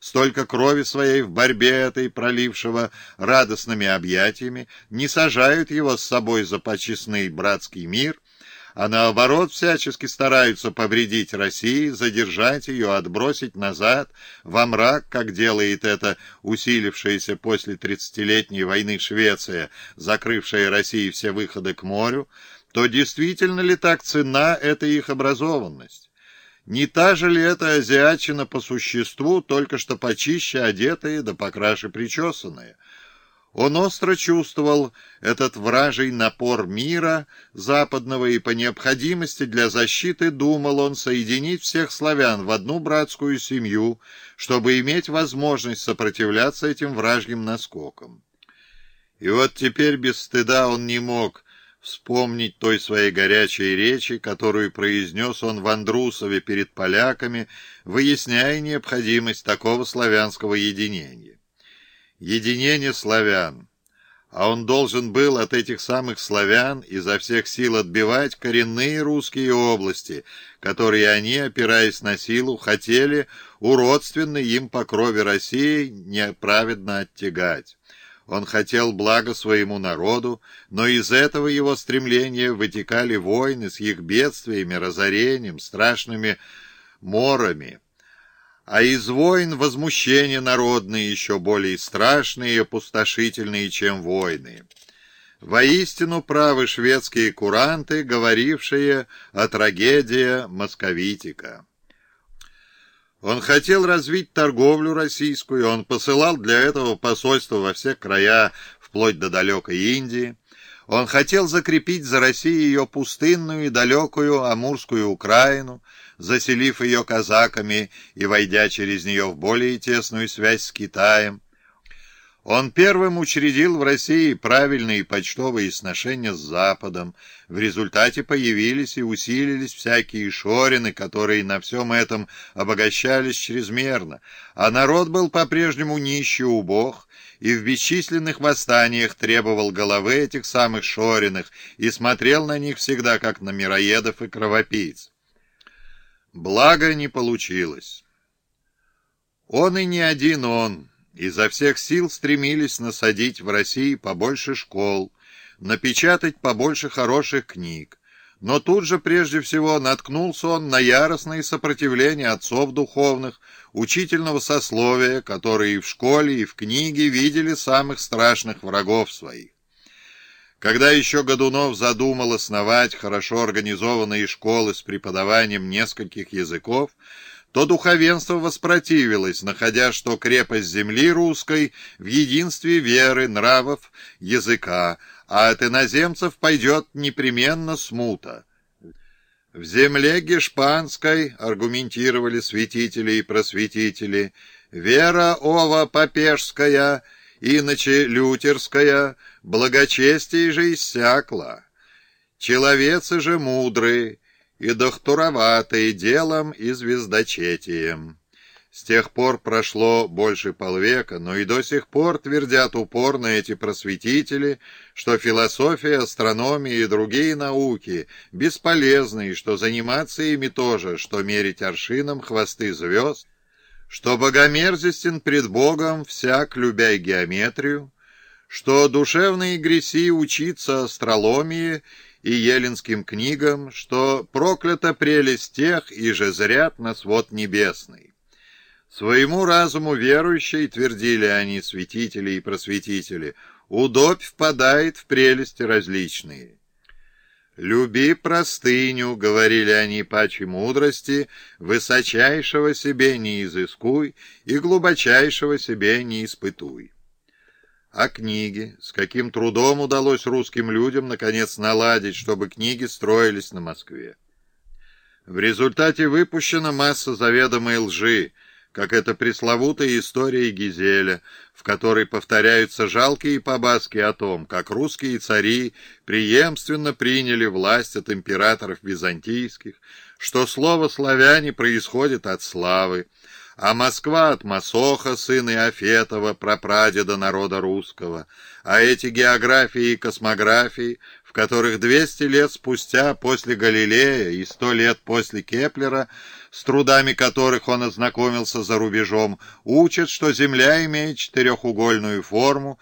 столько крови своей в борьбе этой пролившего радостными объятиями, не сажают его с собой за почестный братский мир, а наоборот всячески стараются повредить России, задержать ее, отбросить назад, во мрак, как делает это усилившаяся после тридцатилетней войны Швеция, закрывшая России все выходы к морю, то действительно ли так цена эта их образованность? Не та же ли это азиатчина по существу, только что почище одетая да покраше причесанная? Он остро чувствовал этот вражий напор мира западного и по необходимости для защиты думал он соединить всех славян в одну братскую семью, чтобы иметь возможность сопротивляться этим вражьим наскокам. И вот теперь без стыда он не мог вспомнить той своей горячей речи, которую произнес он в Андрусове перед поляками, выясняя необходимость такого славянского единения. Единение славян. А он должен был от этих самых славян изо всех сил отбивать коренные русские области, которые они, опираясь на силу, хотели у родственной им по крови России неправедно оттягать. Он хотел блага своему народу, но из этого его стремления вытекали войны с их бедствиями, разорением, страшными морами. А из войн возмущения народные еще более страшные и опустошительные, чем войны. Воистину правы шведские куранты, говорившие о трагедии московитика. Он хотел развить торговлю российскую, он посылал для этого посольства во все края, вплоть до далекой Индии. Он хотел закрепить за Россией ее пустынную и далекую Амурскую Украину, заселив ее казаками и войдя через нее в более тесную связь с Китаем. Он первым учредил в России правильные почтовые сношения с Западом. В результате появились и усилились всякие шорины, которые на всем этом обогащались чрезмерно, а народ был по-прежнему нищий убог, и в бесчисленных восстаниях требовал головы этих самых шориных и смотрел на них всегда как на мироедов и кровопийц. Благо не получилось. Он и не один он, изо всех сил стремились насадить в России побольше школ, напечатать побольше хороших книг. Но тут же прежде всего наткнулся он на яростное сопротивление отцов духовных, учительного сословия, которые и в школе, и в книге видели самых страшных врагов своих. Когда еще Годунов задумал основать хорошо организованные школы с преподаванием нескольких языков, то духовенство воспротивилось, находя, что крепость земли русской в единстве веры, нравов, языка, а от иноземцев пойдет непременно смута. В земле гешпанской, аргументировали святители и просветители, вера ова попежская, иначе лютерская, благочестие же иссякла. Человецы же мудрые, и дохтуроватые делом и звездочетием. С тех пор прошло больше полвека, но и до сих пор твердят упорно эти просветители, что философия, астрономия и другие науки бесполезны, и что заниматься ими тоже, что мерить аршином хвосты звезд, что богомерзестен пред Богом всяк, любя геометрию, что душевные греси учиться астрологии и еленским книгам, что проклята прелесть тех, и же зрят на свод небесный. Своему разуму верующие, твердили они, святители и просветители, удобь впадает в прелести различные. «Люби простыню», — говорили они паче мудрости, «высочайшего себе не изыскуй и глубочайшего себе не испытуй». А книги? С каким трудом удалось русским людям наконец наладить, чтобы книги строились на Москве? В результате выпущена масса заведомой лжи, как эта пресловутая история Гизеля, в которой повторяются жалкие побаски о том, как русские цари преемственно приняли власть от императоров византийских, что слово «славяне» происходит от славы, а Москва от Масоха, сына Иофетова, прапрадеда народа русского, а эти географии и космографии в которых 200 лет спустя после Галилея и 100 лет после Кеплера, с трудами которых он ознакомился за рубежом, учат, что Земля имеет четырехугольную форму,